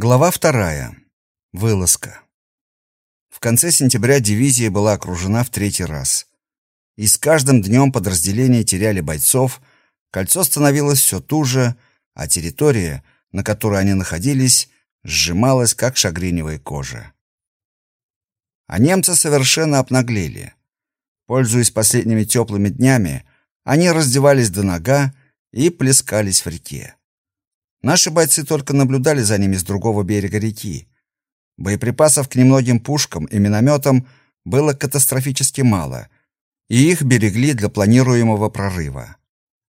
Глава вторая. Вылазка. В конце сентября дивизия была окружена в третий раз. И с каждым днем подразделения теряли бойцов, кольцо становилось все туже, а территория, на которой они находились, сжималась, как шагреневая кожа. А немцы совершенно обнаглели. Пользуясь последними теплыми днями, они раздевались до нога и плескались в реке. Наши бойцы только наблюдали за ними с другого берега реки. Боеприпасов к немногим пушкам и минометам было катастрофически мало, и их берегли для планируемого прорыва.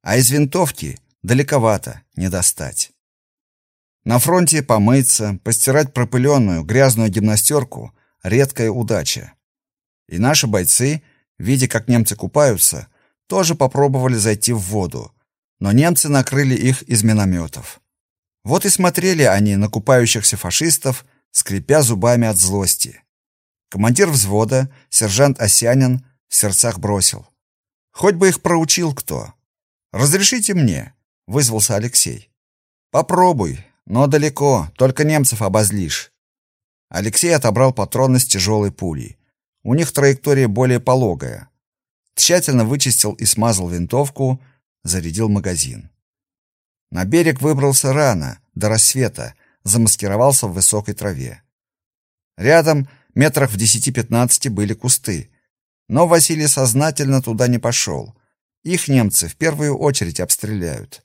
А из винтовки далековато не достать. На фронте помыться, постирать пропыленную, грязную гимнастерку — редкая удача. И наши бойцы, видя, как немцы купаются, тоже попробовали зайти в воду, но немцы накрыли их из минометов. Вот и смотрели они на купающихся фашистов, скрипя зубами от злости. Командир взвода, сержант Осянин, в сердцах бросил: "Хоть бы их проучил кто. Разрешите мне", вызвался Алексей. "Попробуй, но далеко, только немцев обозлишь". Алексей отобрал патроны с тяжелой пулей. У них траектория более пологая. Тщательно вычистил и смазал винтовку, зарядил магазин. На берег выбрался рано, до рассвета, замаскировался в высокой траве. Рядом, метрах в десяти-пятнадцати, были кусты. Но Василий сознательно туда не пошел. Их немцы в первую очередь обстреляют.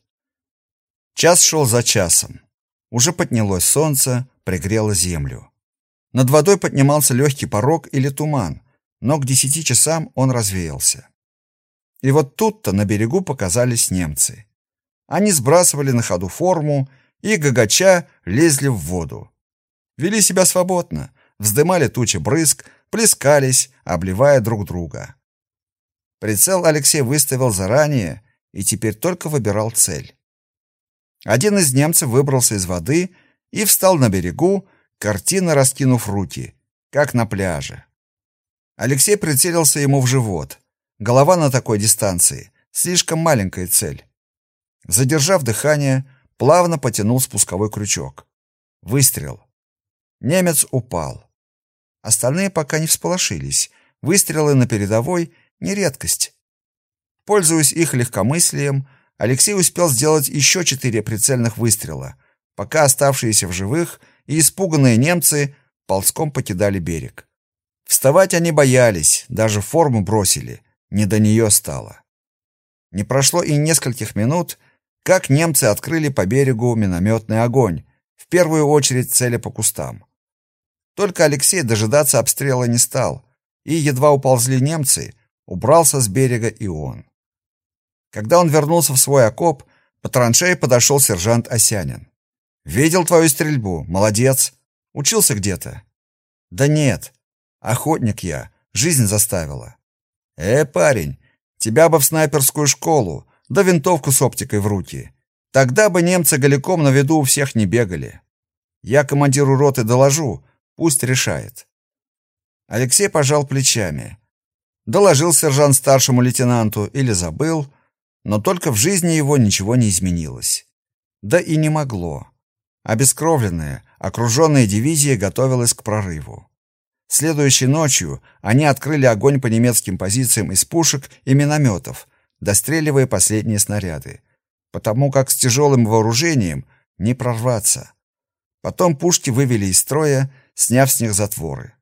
Час шел за часом. Уже поднялось солнце, пригрело землю. Над водой поднимался легкий порог или туман, но к десяти часам он развеялся. И вот тут-то на берегу показались немцы. Они сбрасывали на ходу форму и, гагача, лезли в воду. Вели себя свободно, вздымали тучи брызг, плескались, обливая друг друга. Прицел Алексей выставил заранее и теперь только выбирал цель. Один из немцев выбрался из воды и встал на берегу, картинно раскинув руки, как на пляже. Алексей прицелился ему в живот. Голова на такой дистанции слишком маленькая цель. Задержав дыхание, плавно потянул спусковой крючок. Выстрел. Немец упал. Остальные пока не всполошились. Выстрелы на передовой не редкость. Пользуясь их легкомыслием, Алексей успел сделать еще четыре прицельных выстрела, пока оставшиеся в живых и испуганные немцы ползком покидали берег. Вставать они боялись, даже форму бросили, не до нее стало. Не прошло и нескольких минут, как немцы открыли по берегу минометный огонь, в первую очередь цели по кустам. Только Алексей дожидаться обстрела не стал, и едва уползли немцы, убрался с берега и он. Когда он вернулся в свой окоп, по траншее подошел сержант Осянин. «Видел твою стрельбу, молодец. Учился где-то?» «Да нет. Охотник я, жизнь заставила». «Э, парень, тебя бы в снайперскую школу, да винтовку с оптикой в руки. Тогда бы немцы голиком на виду у всех не бегали. Я командиру роты доложу, пусть решает. Алексей пожал плечами. Доложил сержант старшему лейтенанту или забыл, но только в жизни его ничего не изменилось. Да и не могло. Обескровленная, окруженная дивизия готовилась к прорыву. Следующей ночью они открыли огонь по немецким позициям из пушек и минометов, достреливая последние снаряды, потому как с тяжелым вооружением не прорваться. Потом пушки вывели из строя, сняв с них затворы.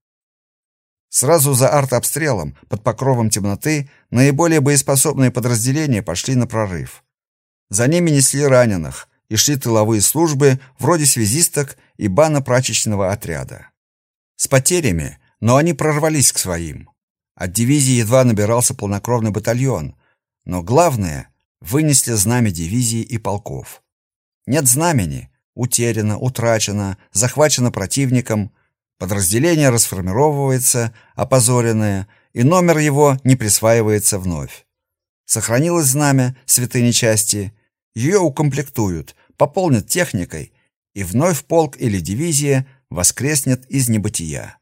Сразу за артобстрелом, под покровом темноты, наиболее боеспособные подразделения пошли на прорыв. За ними несли раненых и шли тыловые службы вроде связисток и бано-прачечного отряда. С потерями, но они прорвались к своим. От дивизии едва набирался полнокровный батальон, но главное, вынесли знамя дивизии и полков. Нет знамени, утеряно, утрачено, захвачено противником, подразделение расформировывается, опозоренное, и номер его не присваивается вновь. Сохранилось знамя святыни части, ее укомплектуют, пополнят техникой, и вновь полк или дивизия воскреснет из небытия.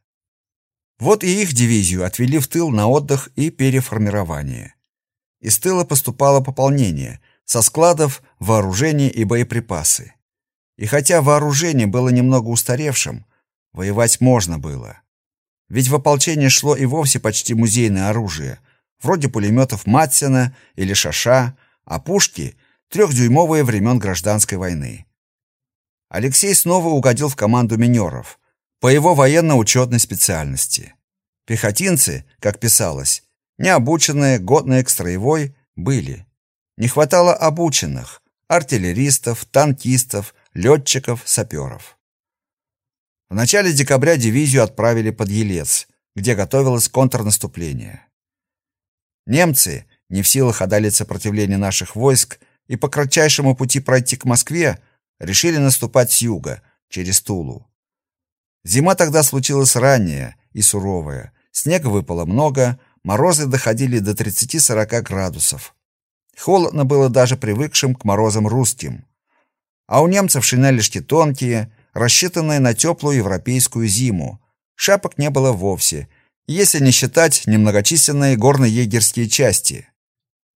Вот и их дивизию отвели в тыл на отдых и переформирование. Из тыла поступало пополнение, со складов вооружение и боеприпасы. И хотя вооружение было немного устаревшим, воевать можно было. Ведь в ополчение шло и вовсе почти музейное оружие, вроде пулеметов Матсена или Шаша, а пушки — трехдюймовые времен гражданской войны. Алексей снова угодил в команду минеров по его военно-учетной специальности. Пехотинцы, как писалось, необученные, годные к строевой, были. Не хватало обученных, артиллеристов, танкистов, летчиков, саперов. В начале декабря дивизию отправили под Елец, где готовилось контрнаступление. Немцы, не в силах одолеть сопротивление наших войск и по кратчайшему пути пройти к Москве, решили наступать с юга, через Тулу. Зима тогда случилась ранняя и суровая. Снега выпало много, морозы доходили до 30-40 градусов. Холодно было даже привыкшим к морозам русским. А у немцев шинелишки тонкие, рассчитанные на теплую европейскую зиму. Шапок не было вовсе, если не считать немногочисленные горно-егерские части.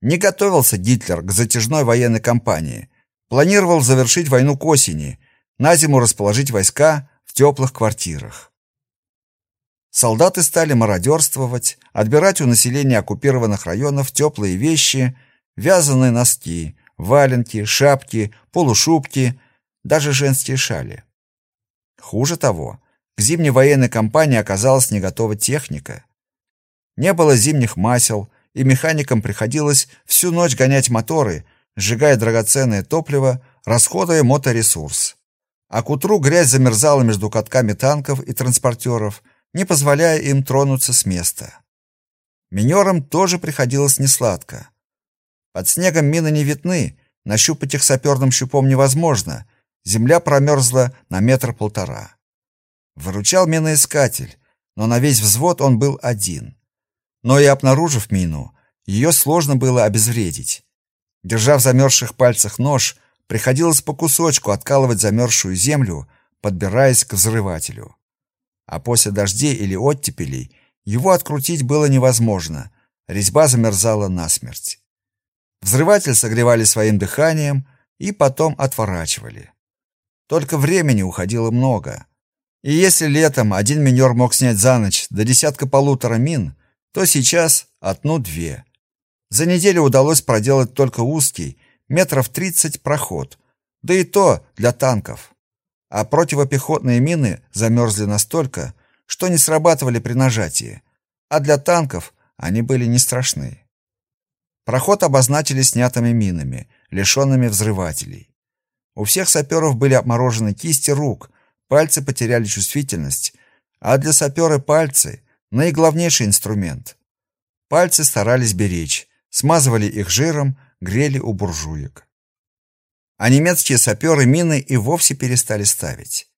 Не готовился Гитлер к затяжной военной кампании. Планировал завершить войну к осени, на зиму расположить войска в теплых квартирах. Солдаты стали мародерствовать, отбирать у населения оккупированных районов теплые вещи, вязаные носки, валенки, шапки, полушубки, даже женские шали. Хуже того, к зимней военной кампании оказалась не готова техника. Не было зимних масел, и механикам приходилось всю ночь гонять моторы, сжигая драгоценное топливо, расходуя моторесурс. А к утру грязь замерзала между катками танков и транспортеров, не позволяя им тронуться с места. Минерам тоже приходилось несладко. Под снегом мины не видны, нащупать их саперным щупом невозможно, Земля промерзла на метр-полтора. Выручал миноискатель, но на весь взвод он был один. Но и обнаружив мину, ее сложно было обезвредить. Держа в замерзших пальцах нож, приходилось по кусочку откалывать замерзшую землю, подбираясь к взрывателю. А после дождей или оттепелей его открутить было невозможно, резьба замерзала насмерть. Взрыватель согревали своим дыханием и потом отворачивали. Только времени уходило много. И если летом один минер мог снять за ночь до десятка-полутора мин, то сейчас одну-две. За неделю удалось проделать только узкий, метров тридцать проход, да и то для танков. А противопехотные мины замерзли настолько, что не срабатывали при нажатии, а для танков они были не страшны. Проход обозначили снятыми минами, лишенными взрывателей. У всех саперов были обморожены кисти рук, пальцы потеряли чувствительность, а для сапера пальцы — наиглавнейший инструмент. Пальцы старались беречь, смазывали их жиром, грели у буржуек. А немецкие саперы мины и вовсе перестали ставить.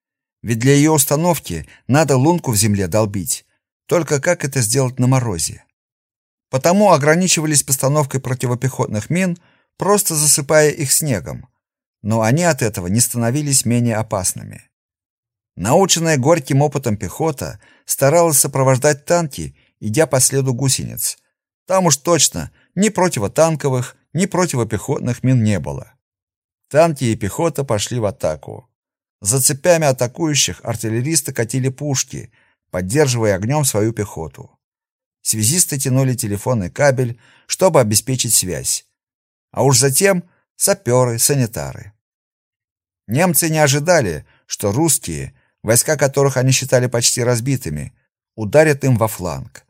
Ведь для ее установки надо лунку в земле долбить. Только как это сделать на морозе? Потому ограничивались постановкой противопехотных мин, просто засыпая их снегом но они от этого не становились менее опасными. Наученная горьким опытом пехота старалась сопровождать танки, идя по следу гусениц. Там уж точно ни противотанковых, ни противопехотных мин не было. Танки и пехота пошли в атаку. За цепями атакующих артиллеристы катили пушки, поддерживая огнем свою пехоту. Связисты тянули телефонный кабель, чтобы обеспечить связь. А уж затем саперы, санитары. Немцы не ожидали, что русские, войска которых они считали почти разбитыми, ударят им во фланг.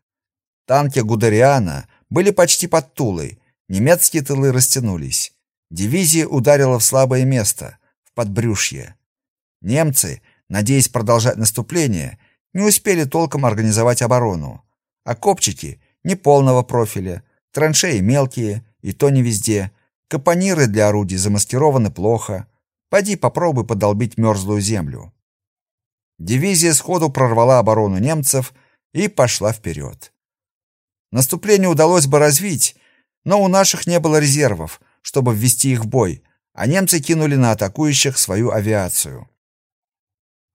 Танки Гудериана были почти под Тулой, немецкие тылы растянулись. Дивизия ударила в слабое место, в подбрюшье. Немцы, надеясь продолжать наступление, не успели толком организовать оборону. А копчики неполного профиля, траншеи мелкие, и то не везде, капониры для орудий замаскированы плохо, Пойди попробуй подолбить мерзлую землю. Дивизия сходу прорвала оборону немцев и пошла вперед. Наступление удалось бы развить, но у наших не было резервов, чтобы ввести их в бой, а немцы кинули на атакующих свою авиацию.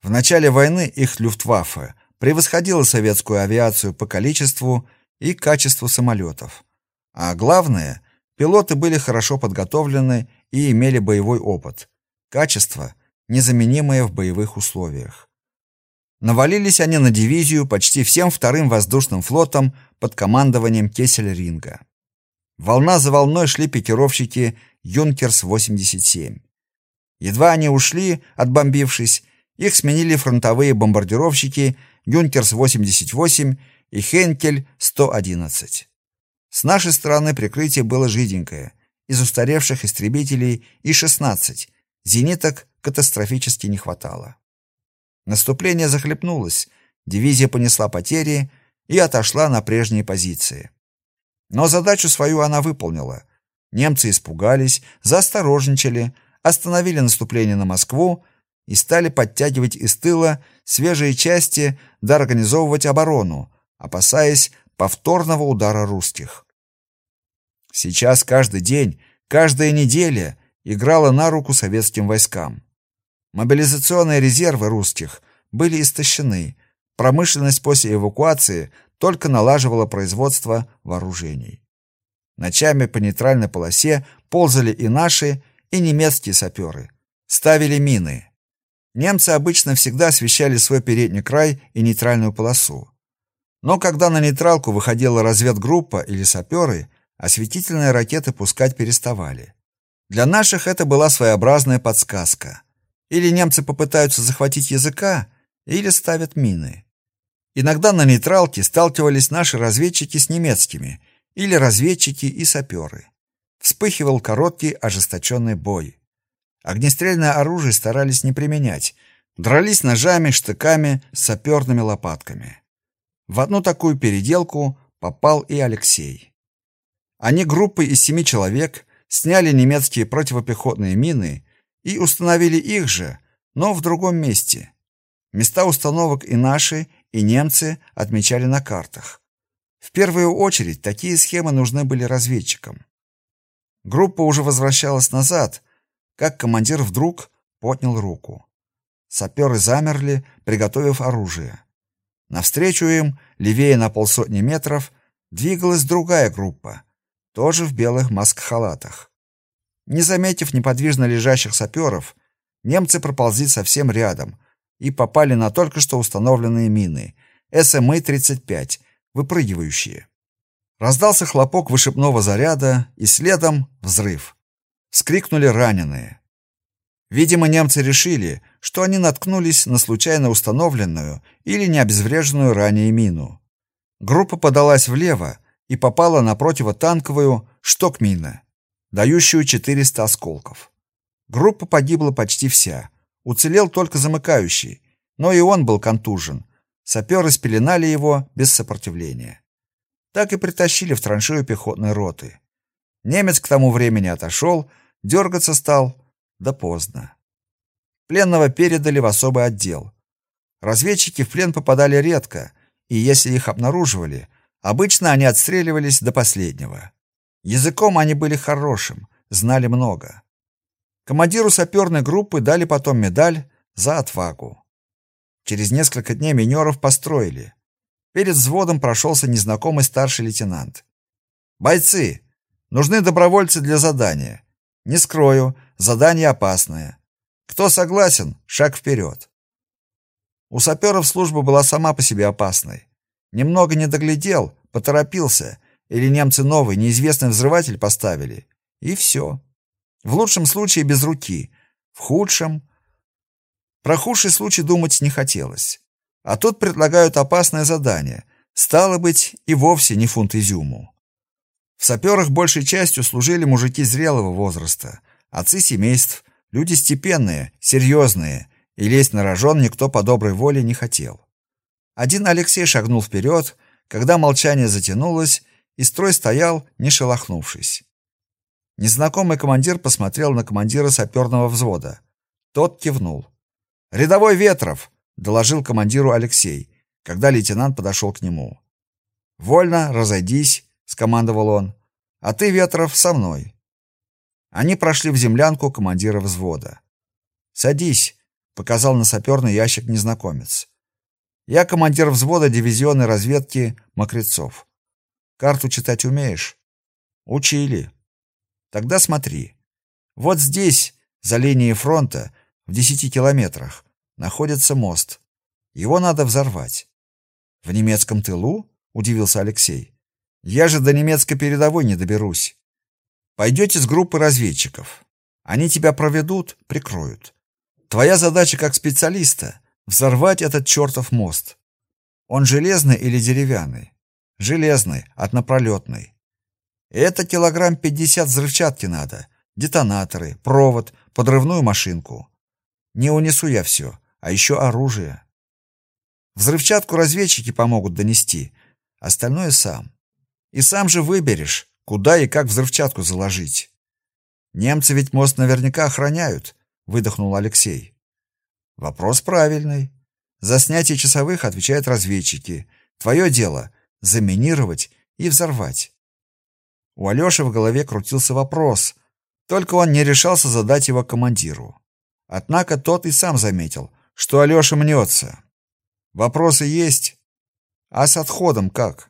В начале войны их Люфтваффе превосходила советскую авиацию по количеству и качеству самолетов. А главное, пилоты были хорошо подготовлены и имели боевой опыт, Качество незаменимое в боевых условиях. Навалились они на дивизию почти всем вторым воздушным флотом под командованием Кессельринга. Волна за волной шли пикировщики «Юнкерс-87». Едва они ушли, отбомбившись, их сменили фронтовые бомбардировщики «Юнкерс-88» и «Хенкель-111». С нашей стороны прикрытие было жиденькое, из устаревших истребителей И-16, зениток катастрофически не хватало. Наступление захлебнулось, дивизия понесла потери и отошла на прежние позиции. Но задачу свою она выполнила. Немцы испугались, заосторожничали, остановили наступление на Москву и стали подтягивать из тыла свежие части да организовывать оборону, опасаясь повторного удара русских. Сейчас каждый день, каждая неделя играла на руку советским войскам. Мобилизационные резервы русских были истощены, промышленность после эвакуации только налаживала производство вооружений. Ночами по нейтральной полосе ползали и наши, и немецкие саперы. Ставили мины. Немцы обычно всегда освещали свой передний край и нейтральную полосу. Но когда на нейтралку выходила разведгруппа или саперы, осветительные ракеты пускать переставали. Для наших это была своеобразная подсказка. Или немцы попытаются захватить языка, или ставят мины. Иногда на нейтралке сталкивались наши разведчики с немецкими, или разведчики и саперы. Вспыхивал короткий ожесточенный бой. Огнестрельное оружие старались не применять, дрались ножами, штыками, саперными лопатками. В одну такую переделку попал и Алексей. Они группой из семи человек сняли немецкие противопехотные мины и установили их же, но в другом месте. Места установок и наши, и немцы отмечали на картах. В первую очередь такие схемы нужны были разведчикам. Группа уже возвращалась назад, как командир вдруг поднял руку. Саперы замерли, приготовив оружие. Навстречу им, левее на полсотни метров, двигалась другая группа, тоже в белых маск-халатах. Не заметив неподвижно лежащих саперов, немцы проползли совсем рядом и попали на только что установленные мины СМИ-35, выпрыгивающие. Раздался хлопок вышибного заряда и следом взрыв. Вскрикнули раненые. Видимо, немцы решили, что они наткнулись на случайно установленную или не обезвреженную ранее мину. Группа подалась влево и попала на противотанковую шток-мина, дающую 400 осколков. Группа погибла почти вся. Уцелел только замыкающий, но и он был контужен. Саперы спеленали его без сопротивления. Так и притащили в траншею пехотной роты. Немец к тому времени отошел, дергаться стал, да поздно. Пленного передали в особый отдел. Разведчики в плен попадали редко, и если их обнаруживали, обычно они отстреливались до последнего. Языком они были хорошим, знали много. Командиру саперной группы дали потом медаль за отвагу. Через несколько дней минеров построили. Перед взводом прошелся незнакомый старший лейтенант. «Бойцы! Нужны добровольцы для задания. Не скрою, задание опасное. Кто согласен, шаг вперед. У саперов служба была сама по себе опасной. Немного не доглядел, поторопился, или немцы новый, неизвестный взрыватель поставили. И все. В лучшем случае без руки, в худшем... Про худший случай думать не хотелось. А тут предлагают опасное задание. Стало быть, и вовсе не фунт изюму. В саперах большей частью служили мужики зрелого возраста, отцы семейств, люди степенные, серьезные, и лезть на рожон никто по доброй воле не хотел. Один Алексей шагнул вперед, когда молчание затянулось, и строй стоял, не шелохнувшись. Незнакомый командир посмотрел на командира саперного взвода. Тот кивнул. «Рядовой Ветров!» — доложил командиру Алексей, когда лейтенант подошел к нему. «Вольно, разойдись!» скомандовал он. А ты, Ветров, со мной. Они прошли в землянку командира взвода. Садись, показал на саперный ящик незнакомец. Я командир взвода дивизионной разведки Мокрецов. Карту читать умеешь? Учили. Тогда смотри. Вот здесь, за линией фронта, в десяти километрах, находится мост. Его надо взорвать. В немецком тылу? удивился Алексей. Я же до немецкой передовой не доберусь. Пойдете с группы разведчиков. Они тебя проведут, прикроют. Твоя задача как специалиста взорвать этот чертов мост. Он железный или деревянный? Железный, однопролетный. Это килограмм пятьдесят взрывчатки надо, детонаторы, провод, подрывную машинку. Не унесу я все, а еще оружие. Взрывчатку разведчики помогут донести, остальное сам. И сам же выберешь, куда и как взрывчатку заложить. Немцы ведь мост наверняка охраняют, выдохнул Алексей. Вопрос правильный. За снятие часовых отвечают разведчики. Твое дело заминировать и взорвать. У Алёши в голове крутился вопрос, только он не решался задать его командиру. Однако тот и сам заметил, что Алёша мнется. Вопросы есть. А с отходом как?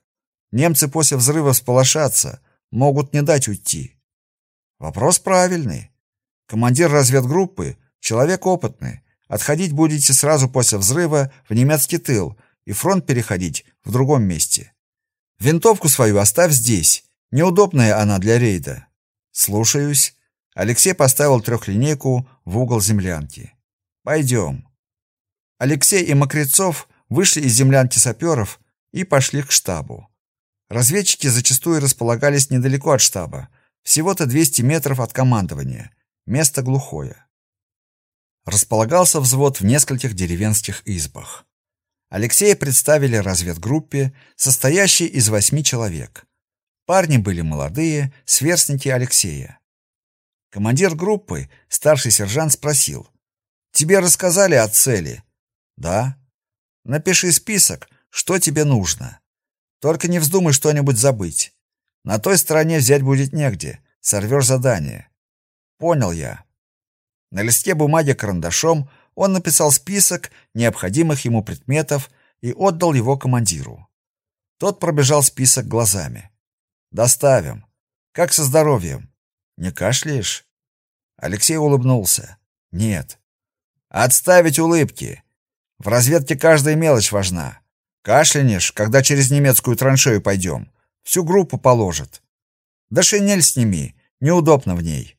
Немцы после взрыва сполошатся, могут не дать уйти. Вопрос правильный. Командир разведгруппы человек опытный. Отходить будете сразу после взрыва в немецкий тыл и фронт переходить в другом месте. Винтовку свою оставь здесь. Неудобная она для рейда. Слушаюсь. Алексей поставил трехлинейку в угол землянки. Пойдем. Алексей и Мокрецов вышли из землянки саперов и пошли к штабу. Разведчики зачастую располагались недалеко от штаба, всего-то 200 метров от командования. Место глухое. Располагался взвод в нескольких деревенских избах. Алексея представили разведгруппе, состоящей из восьми человек. Парни были молодые, сверстники Алексея. Командир группы, старший сержант, спросил. «Тебе рассказали о цели?» «Да». «Напиши список, что тебе нужно. Только не вздумай что-нибудь забыть. На той стороне взять будет негде, сорвешь задание. Понял я. На листе бумаги карандашом он написал список необходимых ему предметов и отдал его командиру. Тот пробежал список глазами. Доставим. Как со здоровьем? Не кашляешь? Алексей улыбнулся. Нет. Отставить улыбки. В разведке каждая мелочь важна. Кашлянешь, когда через немецкую траншею пойдем. Всю группу положат. Да шинель сними, неудобно в ней.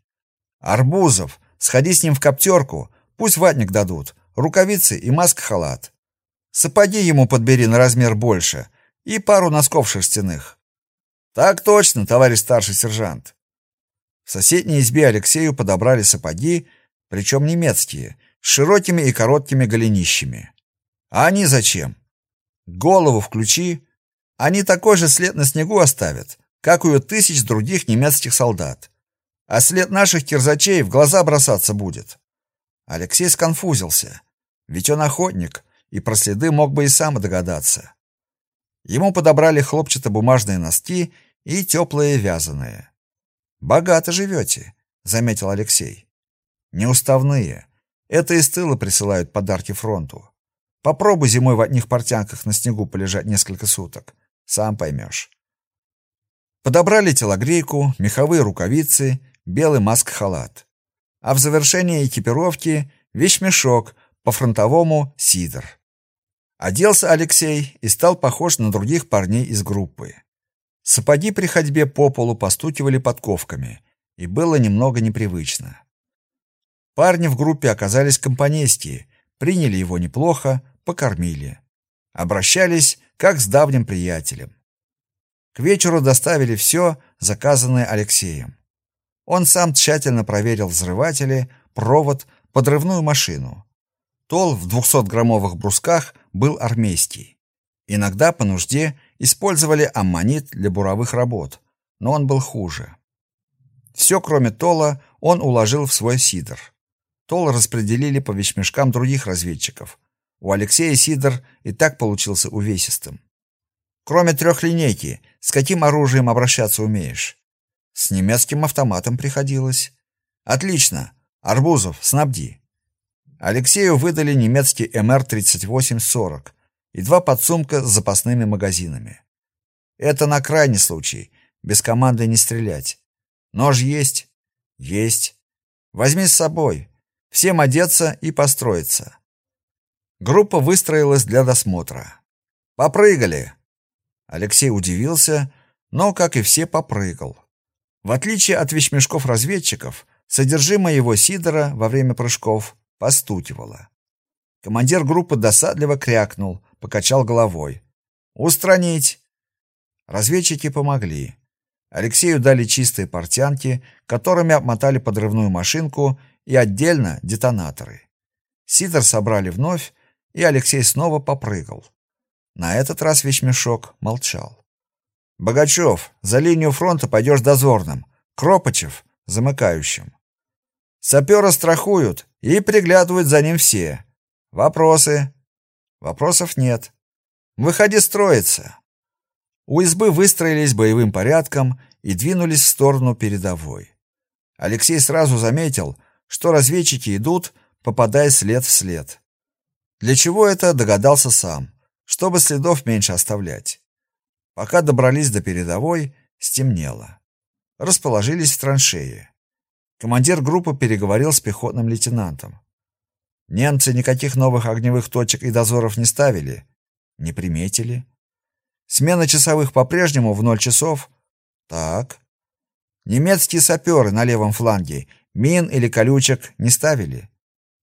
Арбузов, сходи с ним в коптерку, пусть ватник дадут, рукавицы и маска-халат. Сапоги ему подбери на размер больше и пару носков шерстяных. Так точно, товарищ старший сержант. В соседней избе Алексею подобрали сапоги, причем немецкие, с широкими и короткими голенищами. А они зачем? Голову включи. Они такой же след на снегу оставят, как у тысяч других немецких солдат. А след наших кирзачей в глаза бросаться будет. Алексей сконфузился. Ведь он охотник, и про следы мог бы и сам догадаться. Ему подобрали хлопчато-бумажные носки и теплые вязаные. «Богато живете», — заметил Алексей. «Неуставные. Это из тыла присылают подарки фронту. Попробуй зимой в одних портянках на снегу полежать несколько суток. Сам поймешь. Подобрали телогрейку, меховые рукавицы, белый маск-халат. А в завершение экипировки вещмешок, по-фронтовому сидр. Оделся Алексей и стал похож на других парней из группы. Сапоги при ходьбе по полу постукивали подковками, и было немного непривычно. Парни в группе оказались компанейские, приняли его неплохо, покормили. Обращались, как с давним приятелем. К вечеру доставили все, заказанное Алексеем. Он сам тщательно проверил взрыватели, провод, подрывную машину. Тол в 200-граммовых брусках был армейский. Иногда по нужде использовали аммонит для буровых работ, но он был хуже. Все, кроме тола, он уложил в свой сидр. Тол распределили по вещмешкам других разведчиков, у Алексея Сидор и так получился увесистым. Кроме трехлинейки, с каким оружием обращаться умеешь? С немецким автоматом приходилось. Отлично. Арбузов, снабди. Алексею выдали немецкий МР-38-40 и два подсумка с запасными магазинами. Это на крайний случай, без команды не стрелять. Нож есть? Есть. Возьми с собой. Всем одеться и построиться. Группа выстроилась для досмотра. Попрыгали. Алексей удивился, но, как и все, попрыгал. В отличие от вещмешков разведчиков, содержимое его сидора во время прыжков постукивало. Командир группы досадливо крякнул, покачал головой. «Устранить!» Разведчики помогли. Алексею дали чистые портянки, которыми обмотали подрывную машинку и отдельно детонаторы. Сидор собрали вновь, и Алексей снова попрыгал. На этот раз вещмешок молчал. «Богачев, за линию фронта пойдешь дозорным. Кропочев — замыкающим. Сапера страхуют и приглядывают за ним все. Вопросы? Вопросов нет. Выходи строиться. У избы выстроились боевым порядком и двинулись в сторону передовой. Алексей сразу заметил, что разведчики идут, попадая след в след. Для чего это, догадался сам, чтобы следов меньше оставлять. Пока добрались до передовой, стемнело. Расположились в траншее. Командир группы переговорил с пехотным лейтенантом. Немцы никаких новых огневых точек и дозоров не ставили, не приметили. Смена часовых по-прежнему в ноль часов. Так. Немецкие саперы на левом фланге мин или колючек не ставили,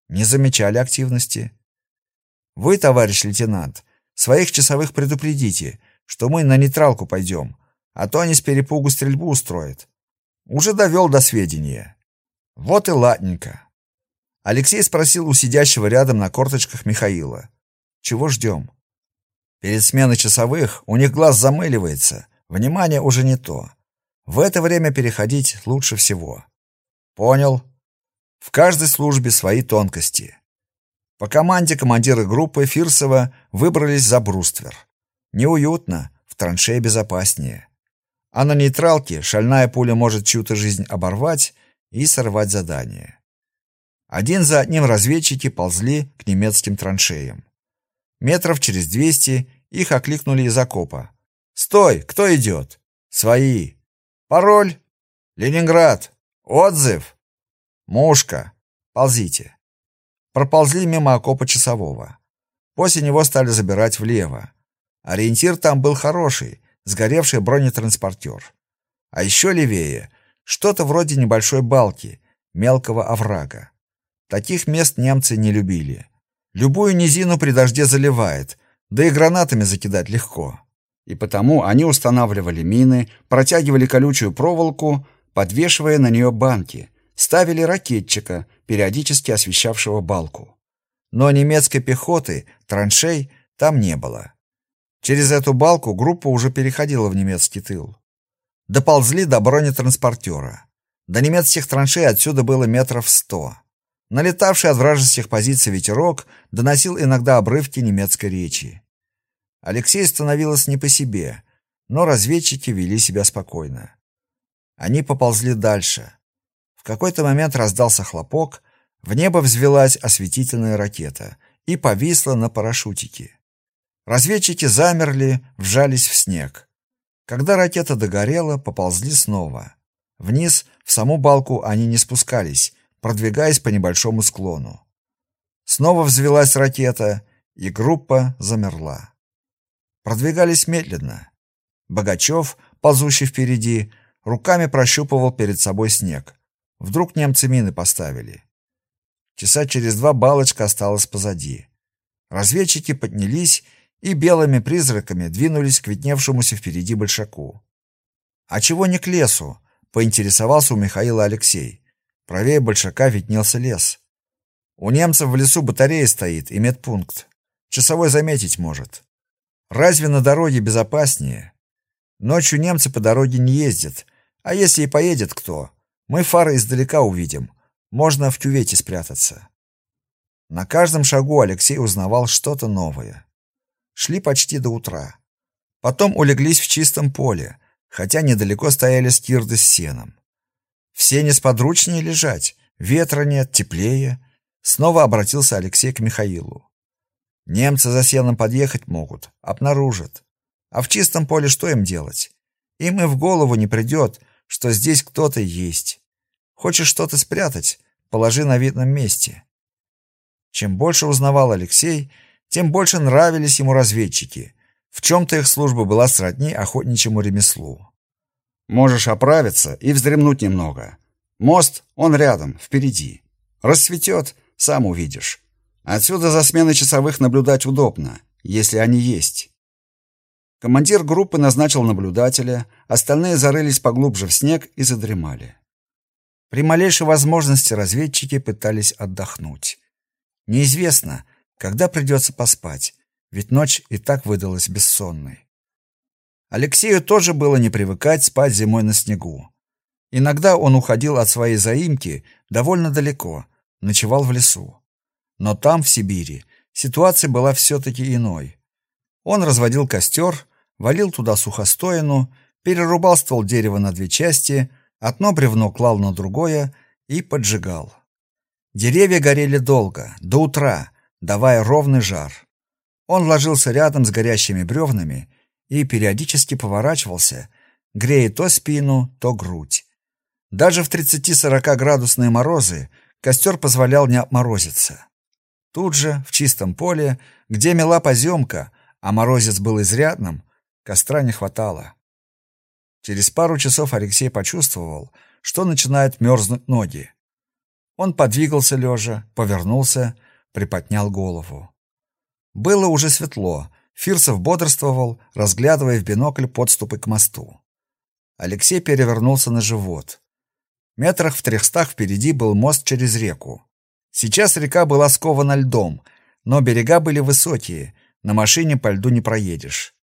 не замечали активности. Вы, товарищ лейтенант, своих часовых предупредите, что мы на нейтралку пойдем, а то они с перепугу стрельбу устроят. Уже довел до сведения. Вот и ладненько. Алексей спросил у сидящего рядом на корточках Михаила. «Чего ждем?» Перед сменой часовых у них глаз замыливается, внимание уже не то. В это время переходить лучше всего. Понял. В каждой службе свои тонкости. По команде командиры группы Фирсова выбрались за бруствер. Неуютно, в траншее безопаснее. А на нейтралке шальная пуля может чью-то жизнь оборвать и сорвать задание. Один за одним разведчики ползли к немецким траншеям. Метров через двести их окликнули из окопа. «Стой! Кто идет?» «Свои!» «Пароль?» «Ленинград!» «Отзыв?» «Мушка!» «Ползите!» Проползли мимо окопа часового. После него стали забирать влево. Ориентир там был хороший, сгоревший бронетранспортер. А еще левее — что-то вроде небольшой балки, мелкого оврага. Таких мест немцы не любили. Любую низину при дожде заливает, да и гранатами закидать легко. И потому они устанавливали мины, протягивали колючую проволоку, подвешивая на нее банки, ставили ракетчика, периодически освещавшего балку. Но немецкой пехоты, траншей, там не было. Через эту балку группа уже переходила в немецкий тыл. Доползли до бронетранспортера. До немецких траншей отсюда было метров сто. Налетавший от вражеских позиций ветерок доносил иногда обрывки немецкой речи. Алексей становилось не по себе, но разведчики вели себя спокойно. Они поползли дальше. В какой-то момент раздался хлопок, в небо взвелась осветительная ракета и повисла на парашютике. Разведчики замерли, вжались в снег. Когда ракета догорела, поползли снова. Вниз, в саму балку они не спускались, продвигаясь по небольшому склону. Снова взвелась ракета, и группа замерла. Продвигались медленно. Богачев, ползущий впереди, руками прощупывал перед собой снег. Вдруг немцы мины поставили. Часа через два балочка осталась позади. Разведчики поднялись и белыми призраками двинулись к видневшемуся впереди большаку. «А чего не к лесу?» — поинтересовался у Михаила Алексей. Правее большака виднелся лес. У немцев в лесу батарея стоит и медпункт. Часовой заметить может. Разве на дороге безопаснее? Ночью немцы по дороге не ездят, а если и поедет кто, мы фары издалека увидим. Можно в кювете спрятаться. На каждом шагу Алексей узнавал что-то новое. Шли почти до утра. Потом улеглись в чистом поле, хотя недалеко стояли скирды с сеном. Все несподручнее лежать, ветра нет, теплее. Снова обратился Алексей к Михаилу. Немцы за сеном подъехать могут, обнаружат. А в чистом поле что им делать? Им и в голову не придет, что здесь кто-то есть. Хочешь что-то спрятать? положи на видном месте. Чем больше узнавал Алексей, тем больше нравились ему разведчики. В чем-то их служба была сродни охотничьему ремеслу. Можешь оправиться и вздремнуть немного. Мост, он рядом, впереди. Расцветет, сам увидишь. Отсюда за сменой часовых наблюдать удобно, если они есть. Командир группы назначил наблюдателя, остальные зарылись поглубже в снег и задремали. При малейшей возможности разведчики пытались отдохнуть. Неизвестно, когда придется поспать, ведь ночь и так выдалась бессонной. Алексею тоже было не привыкать спать зимой на снегу. Иногда он уходил от своей заимки довольно далеко, ночевал в лесу. Но там, в Сибири, ситуация была все-таки иной. Он разводил костер, валил туда сухостоину, перерубал ствол дерева на две части, одно бревно клал на другое и поджигал. Деревья горели долго, до утра, давая ровный жар. Он ложился рядом с горящими бревнами и периодически поворачивался, грея то спину, то грудь. Даже в 30-40 градусные морозы костер позволял не обморозиться. Тут же, в чистом поле, где мела поземка, а морозец был изрядным, Костра не хватало. Через пару часов Алексей почувствовал, что начинают мерзнуть ноги. Он подвигался лежа, повернулся, приподнял голову. Было уже светло. Фирсов бодрствовал, разглядывая в бинокль подступы к мосту. Алексей перевернулся на живот. Метрах в трехстах впереди был мост через реку. Сейчас река была скована льдом, но берега были высокие, на машине по льду не проедешь.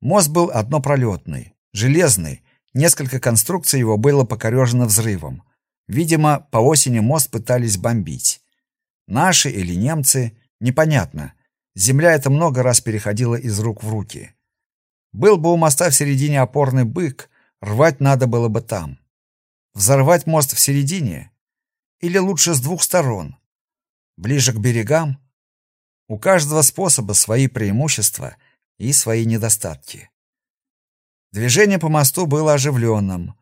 Мост был однопролетный, железный, несколько конструкций его было покорежено взрывом. Видимо, по осени мост пытались бомбить. Наши или немцы, непонятно. Земля это много раз переходила из рук в руки. Был бы у моста в середине опорный бык, рвать надо было бы там. Взорвать мост в середине? Или лучше с двух сторон? Ближе к берегам? У каждого способа свои преимущества и свои недостатки. Движение по мосту было оживленным.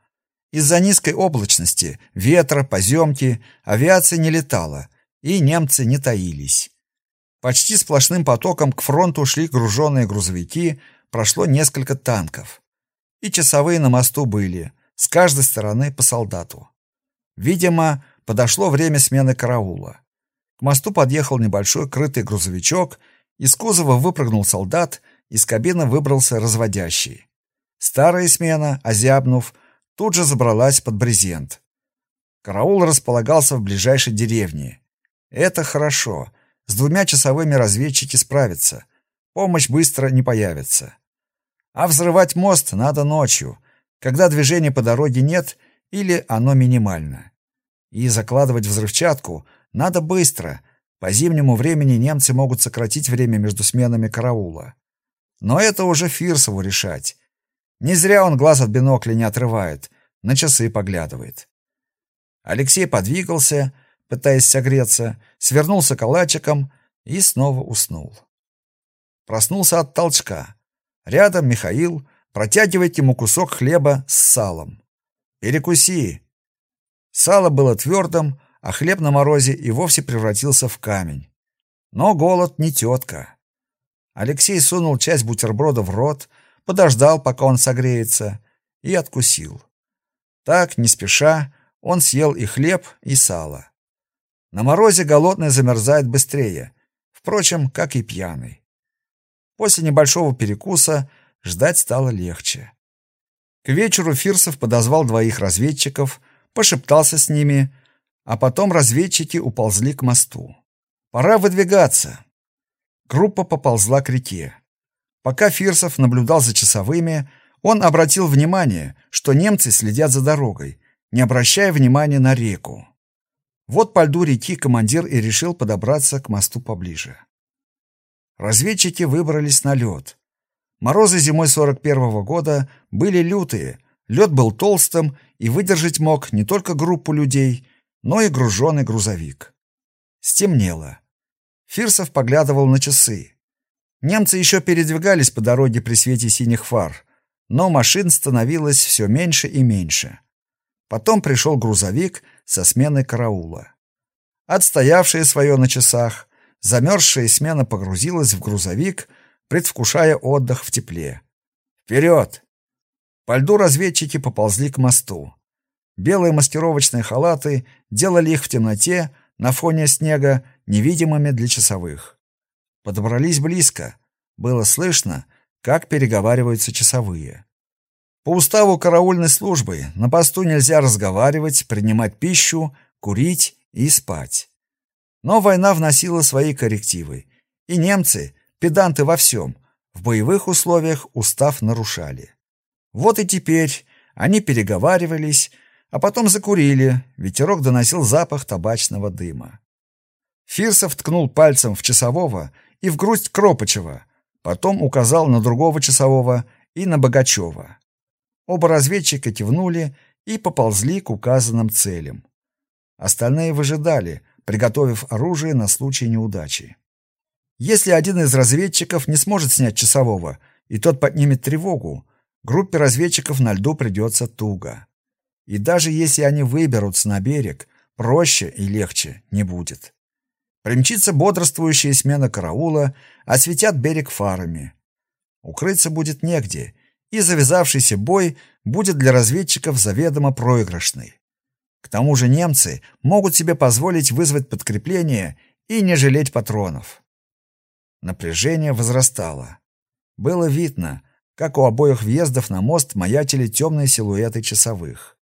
Из-за низкой облачности, ветра, поземки авиация не летала, и немцы не таились. Почти сплошным потоком к фронту шли груженные грузовики, прошло несколько танков. И часовые на мосту были, с каждой стороны по солдату. Видимо, подошло время смены караула. К мосту подъехал небольшой крытый грузовичок, из кузова выпрыгнул солдат из кабины выбрался разводящий. Старая смена, озябнув, тут же забралась под брезент. Караул располагался в ближайшей деревне. Это хорошо. С двумя часовыми разведчики справятся. Помощь быстро не появится. А взрывать мост надо ночью, когда движения по дороге нет или оно минимально. И закладывать взрывчатку надо быстро. По зимнему времени немцы могут сократить время между сменами караула. Но это уже Фирсову решать. Не зря он глаз от бинокля не отрывает, на часы поглядывает. Алексей подвигался, пытаясь согреться, свернулся калачиком и снова уснул. Проснулся от толчка. Рядом Михаил протягивает ему кусок хлеба с салом. «Перекуси!» Сало было твердым, а хлеб на морозе и вовсе превратился в камень. Но голод не тетка. Алексей сунул часть бутерброда в рот, подождал, пока он согреется, и откусил. Так, не спеша, он съел и хлеб, и сало. На морозе голодный замерзает быстрее, впрочем, как и пьяный. После небольшого перекуса ждать стало легче. К вечеру Фирсов подозвал двоих разведчиков, пошептался с ними, а потом разведчики уползли к мосту. Пора выдвигаться. Группа поползла к реке. Пока Фирсов наблюдал за часовыми, он обратил внимание, что немцы следят за дорогой, не обращая внимания на реку. Вот по льду реки командир и решил подобраться к мосту поближе. Разведчики выбрались на лед. Морозы зимой 41-го года были лютые, лед был толстым и выдержать мог не только группу людей, но и груженный грузовик. Стемнело. Фирсов поглядывал на часы. Немцы еще передвигались по дороге при свете синих фар, но машин становилось все меньше и меньше. Потом пришел грузовик со сменой караула. Отстоявшая свое на часах, замерзшая смена погрузилась в грузовик, предвкушая отдых в тепле. Вперед! По льду разведчики поползли к мосту. Белые маскировочные халаты делали их в темноте на фоне снега невидимыми для часовых. Подобрались близко. Было слышно, как переговариваются часовые. По уставу караульной службы на посту нельзя разговаривать, принимать пищу, курить и спать. Но война вносила свои коррективы, и немцы, педанты во всем, в боевых условиях устав нарушали. Вот и теперь они переговаривались, а потом закурили, ветерок доносил запах табачного дыма. Фирсов ткнул пальцем в часового и в грудь Кропочева, потом указал на другого часового и на Богачева. Оба разведчика кивнули и поползли к указанным целям. Остальные выжидали, приготовив оружие на случай неудачи. Если один из разведчиков не сможет снять часового, и тот поднимет тревогу, группе разведчиков на льду придется туго. И даже если они выберутся на берег, проще и легче не будет. Примчится бодрствующая смена караула, осветят берег фарами. Укрыться будет негде, и завязавшийся бой будет для разведчиков заведомо проигрышный. К тому же немцы могут себе позволить вызвать подкрепление и не жалеть патронов. Напряжение возрастало. Было видно, как у обоих въездов на мост маячили темные силуэты часовых.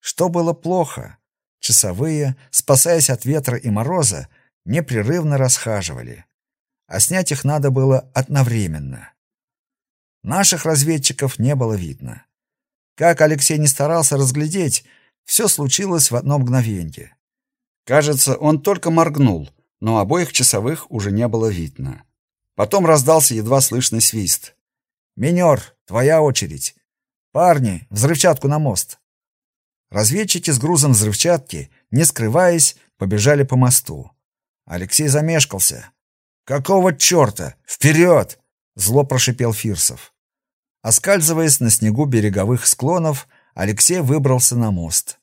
Что было плохо? Часовые, спасаясь от ветра и мороза, непрерывно расхаживали. А снять их надо было одновременно. Наших разведчиков не было видно. Как Алексей не старался разглядеть, все случилось в одно мгновенье. Кажется, он только моргнул, но обоих часовых уже не было видно. Потом раздался едва слышный свист. «Минер, твоя очередь! Парни, взрывчатку на мост!» Разведчики с грузом взрывчатки, не скрываясь, побежали по мосту. Алексей замешкался. «Какого черта? Вперед!» — зло прошипел Фирсов. Оскальзываясь на снегу береговых склонов, Алексей выбрался на мост.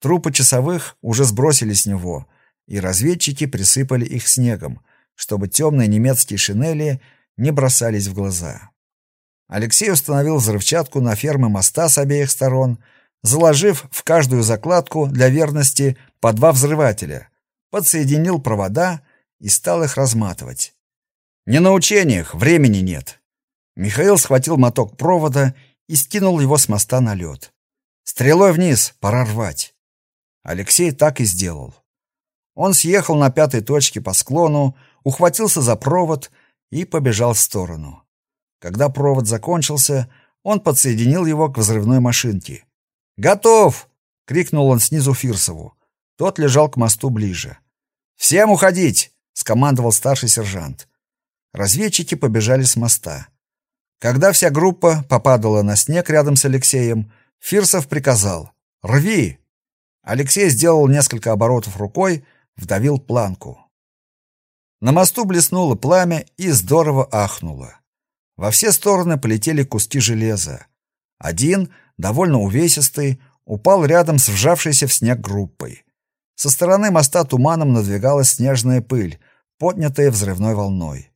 Трупы часовых уже сбросили с него, и разведчики присыпали их снегом, чтобы темные немецкие шинели не бросались в глаза. Алексей установил взрывчатку на фермы моста с обеих сторон — заложив в каждую закладку для верности по два взрывателя, подсоединил провода и стал их разматывать. Не на учениях, времени нет. Михаил схватил моток провода и скинул его с моста на лед. Стрелой вниз, пора рвать. Алексей так и сделал. Он съехал на пятой точке по склону, ухватился за провод и побежал в сторону. Когда провод закончился, он подсоединил его к взрывной машинке. «Готов!» — крикнул он снизу Фирсову. Тот лежал к мосту ближе. «Всем уходить!» — скомандовал старший сержант. Разведчики побежали с моста. Когда вся группа попадала на снег рядом с Алексеем, Фирсов приказал «Рви!». Алексей сделал несколько оборотов рукой, вдавил планку. На мосту блеснуло пламя и здорово ахнуло. Во все стороны полетели куски железа. Один — довольно увесистый, упал рядом с вжавшейся в снег группой. Со стороны моста туманом надвигалась снежная пыль, поднятая взрывной волной.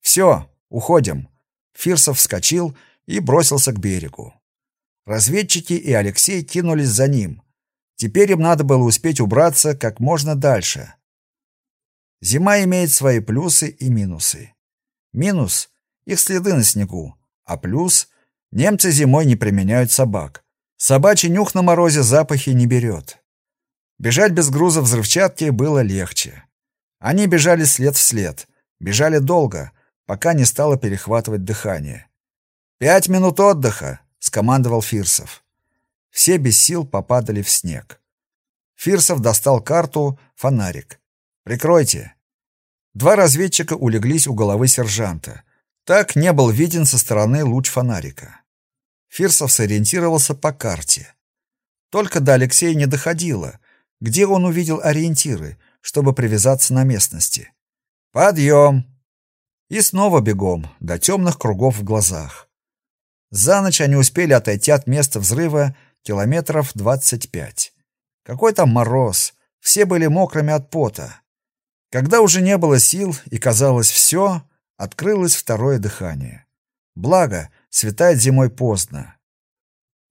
«Все, уходим!» Фирсов вскочил и бросился к берегу. Разведчики и Алексей кинулись за ним. Теперь им надо было успеть убраться как можно дальше. Зима имеет свои плюсы и минусы. Минус — их следы на снегу, а плюс Немцы зимой не применяют собак. Собачий нюх на морозе запахи не берет. Бежать без груза взрывчатки было легче. Они бежали след в след, бежали долго, пока не стало перехватывать дыхание. «Пять минут отдыха!» — скомандовал Фирсов. Все без сил попадали в снег. Фирсов достал карту, фонарик. «Прикройте!» Два разведчика улеглись у головы сержанта. Так не был виден со стороны луч фонарика. Фирсов сориентировался по карте. Только до Алексея не доходило, где он увидел ориентиры, чтобы привязаться на местности. «Подъем!» И снова бегом, до темных кругов в глазах. За ночь они успели отойти от места взрыва километров двадцать пять. Какой там мороз, Все были мокрыми от пота. Когда уже не было сил и казалось все, открылось второе дыхание. Благо, светает зимой поздно.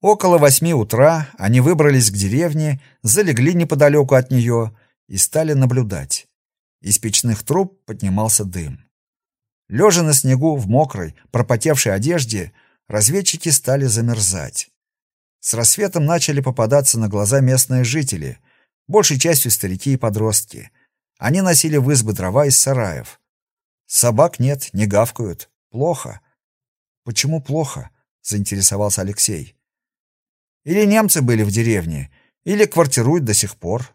Около восьми утра они выбрались к деревне, залегли неподалеку от нее и стали наблюдать. Из печных труб поднимался дым. Лежа на снегу в мокрой, пропотевшей одежде, разведчики стали замерзать. С рассветом начали попадаться на глаза местные жители, большей частью старики и подростки. Они носили в избы дрова из сараев. Собак нет, не гавкают. Плохо. Почему плохо? заинтересовался Алексей. Или немцы были в деревне, или квартируют до сих пор.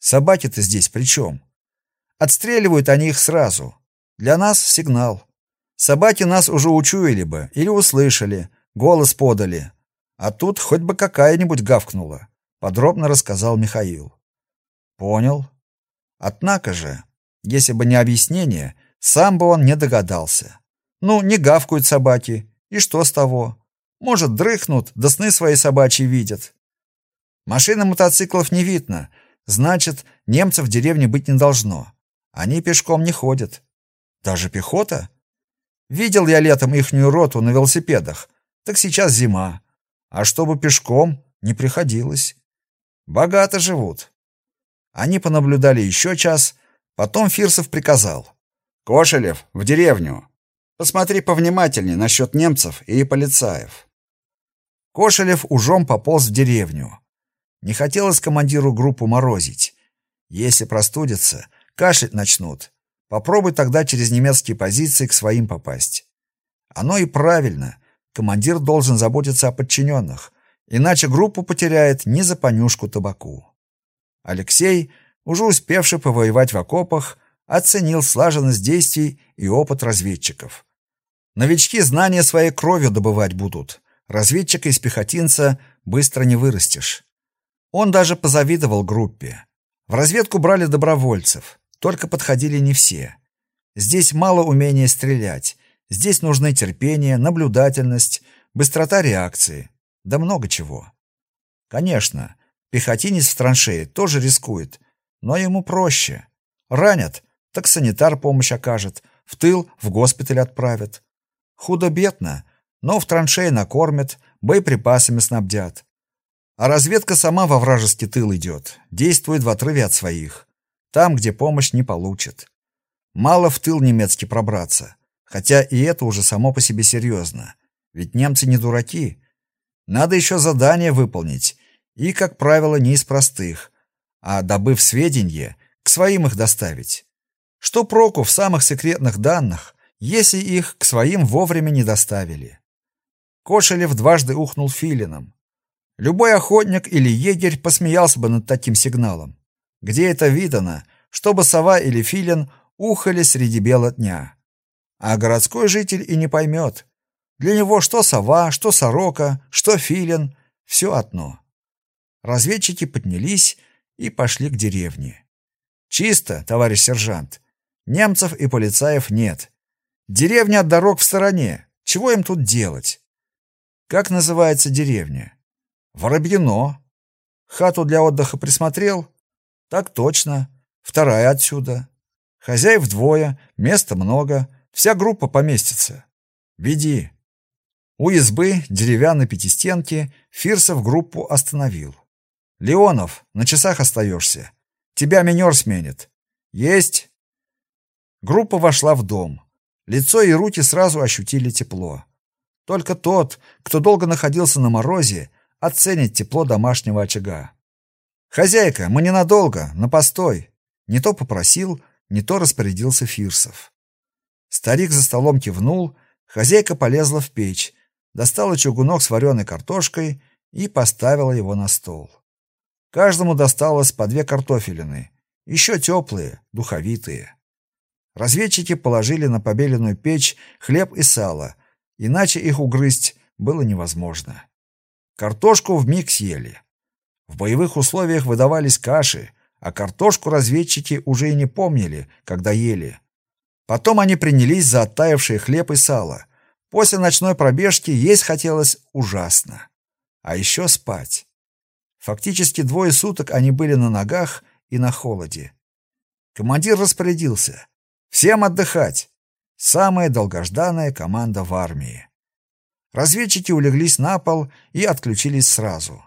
Собаки-то здесь при чем? Отстреливают они их сразу. Для нас сигнал. Собаки нас уже учуяли бы или услышали, голос подали. А тут хоть бы какая-нибудь гавкнула, подробно рассказал Михаил. Понял. Однако же, если бы не объяснение, сам бы он не догадался. Ну, не гавкают собаки, и что с того? Может, дрыхнут, да сны свои собачьи видят. Машин мотоциклов не видно, значит, немцев в деревне быть не должно. Они пешком не ходят. Даже пехота? Видел я летом ихнюю роту на велосипедах. Так сейчас зима. А чтобы пешком, не приходилось. Богато живут. Они понаблюдали еще час, потом Фирсов приказал. «Кошелев, в деревню. Посмотри повнимательнее насчет немцев и полицаев». Кошелев ужом пополз в деревню. Не хотелось командиру группу морозить. Если простудятся, кашлять начнут. Попробуй тогда через немецкие позиции к своим попасть. Оно и правильно. Командир должен заботиться о подчиненных, иначе группу потеряет не за понюшку табаку. Алексей, уже успевший повоевать в окопах, оценил слаженность действий и опыт разведчиков. Новички знания своей кровью добывать будут. Разведчика из пехотинца быстро не вырастешь. Он даже позавидовал группе. В разведку брали добровольцев, только подходили не все. Здесь мало умения стрелять, Здесь нужны терпение, наблюдательность, быстрота реакции, да много чего. Конечно, пехотинец в траншее тоже рискует, но ему проще. Ранят, так санитар помощь окажет, в тыл, в госпиталь отправят. Худо-бедно, но в траншее накормят, боеприпасами снабдят. А разведка сама во вражеский тыл идет, действует в отрыве от своих, там, где помощь не получит. Мало в тыл немецкий пробраться. Хотя и это уже само по себе серьезно. Ведь немцы не дураки. Надо еще задание выполнить. И, как правило, не из простых. А добыв сведения, к своим их доставить. Что проку в самых секретных данных, если их к своим вовремя не доставили? Кошелев дважды ухнул филином. Любой охотник или егерь посмеялся бы над таким сигналом. Где это видано, чтобы сова или филин ухали среди бела дня? А городской житель и не поймет. Для него что сова, что сорока, что филин — все одно. Разведчики поднялись и пошли к деревне. «Чисто, товарищ сержант. Немцев и полицаев нет. Деревня от дорог в стороне. Чего им тут делать?» «Как называется деревня?» «Воробьино. Хату для отдыха присмотрел?» «Так точно. Вторая отсюда. Хозяев двое, места много, Вся группа поместится. Веди. У избы деревянной пятистенки Фирсов группу остановил. Леонов, на часах остаешься. Тебя минер сменит. Есть. Группа вошла в дом. Лицо и руки сразу ощутили тепло. Только тот, кто долго находился на морозе, оценит тепло домашнего очага. Хозяйка, мы ненадолго, на постой. Не то попросил, не то распорядился Фирсов. Старик за столом кивнул, хозяйка полезла в печь, достала чугунок с вареной картошкой и поставила его на стол. Каждому досталось по две картофелины, еще теплые, духовитые. Разведчики положили на побеленную печь хлеб и сало, иначе их угрызть было невозможно. Картошку вмиг съели. В боевых условиях выдавались каши, а картошку разведчики уже и не помнили, когда ели. Потом они принялись за оттаивший хлеб и сало. После ночной пробежки есть хотелось ужасно. А еще спать. Фактически двое суток они были на ногах и на холоде. Командир распорядился. «Всем отдыхать! Самая долгожданная команда в армии». Разведчики улеглись на пол и отключились сразу.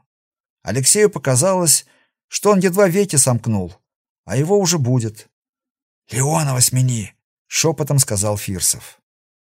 Алексею показалось, что он едва веки сомкнул, а его уже будет. «Леонова смени!» — шепотом сказал Фирсов.